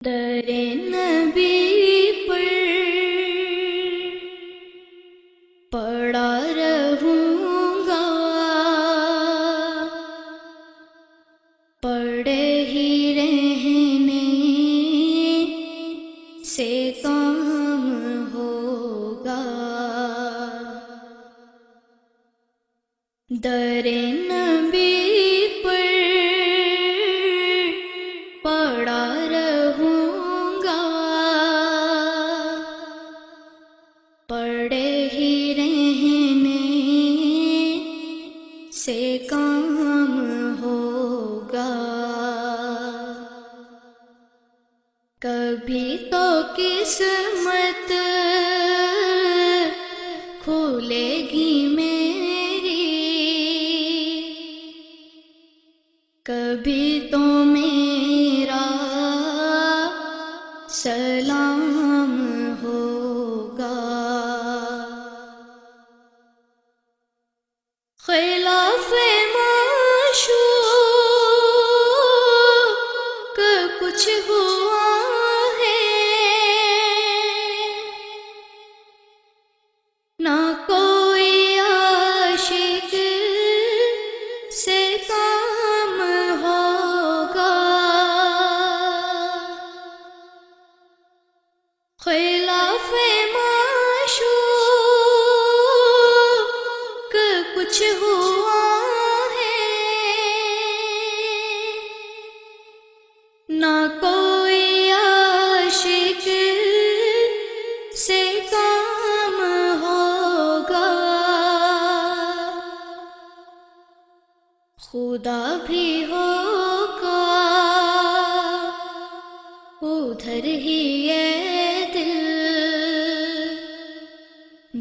در نبی پر پڑا رہوں گا پڑے ہی رہنے سے کام ہوگا در نبی پر پڑا رہوں کبھی تو قسمت کھولے گی میری؟ کبھی تو میرا سلام ہوگا۔ خلاف معشوق کچھ ہوا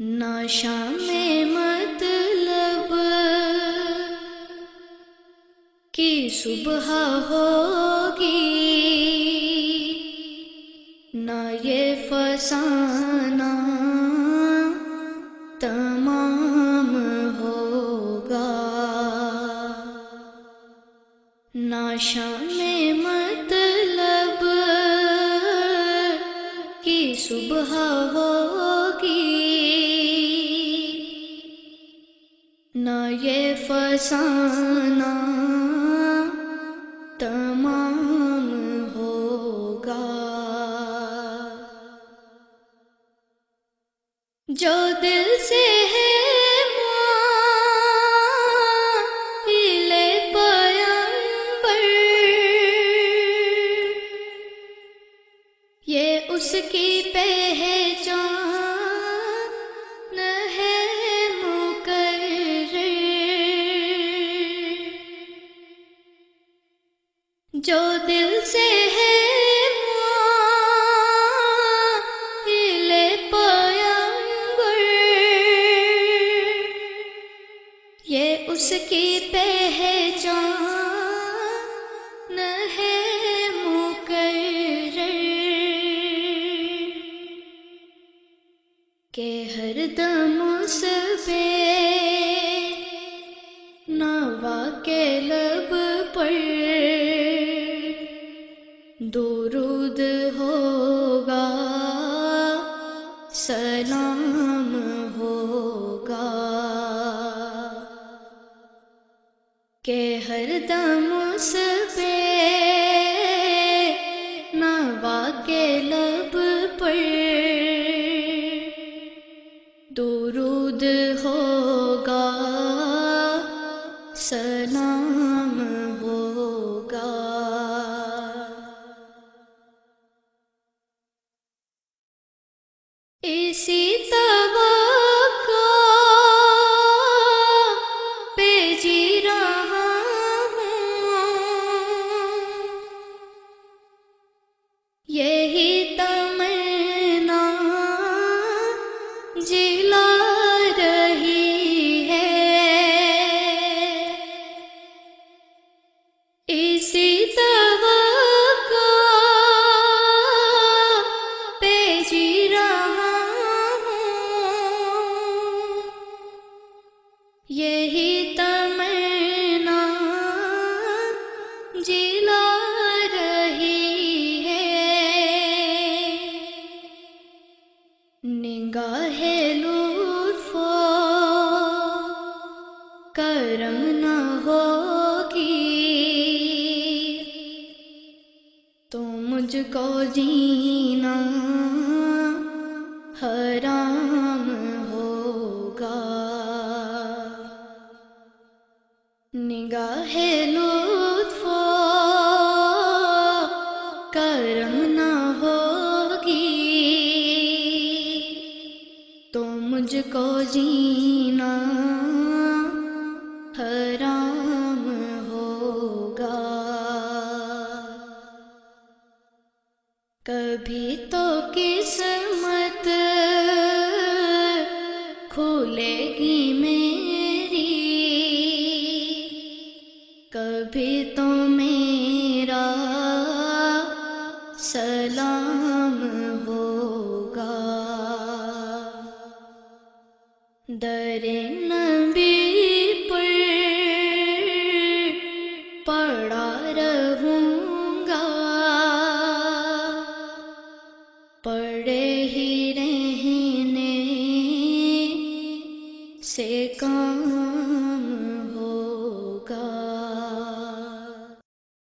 نہ شام مطلب کی صبح ہوگی؟ نہ یہ فسانہ تمام ہوگا۔ نہ شام مطلب کی صبح ہوگی نہ یہ فسانہ تمام ہوگا۔ جو دل سے ہے اس کی پہچان ہے مقرر۔ کہ ہر دم اس پہ نوا کے لب پر درود ہوگا۔ سلام دم اس پہ۔ نوا کے لب پر۔ درود ہوگا سلام ہوگا۔ اسی توقع نگاہ لطف کرم نہ ہوگی۔ تو مجھ کو جینا حرام ہوگا۔ نگاہ لطف کرم کو جینا حرام ہوگا۔ کبھی تو کس در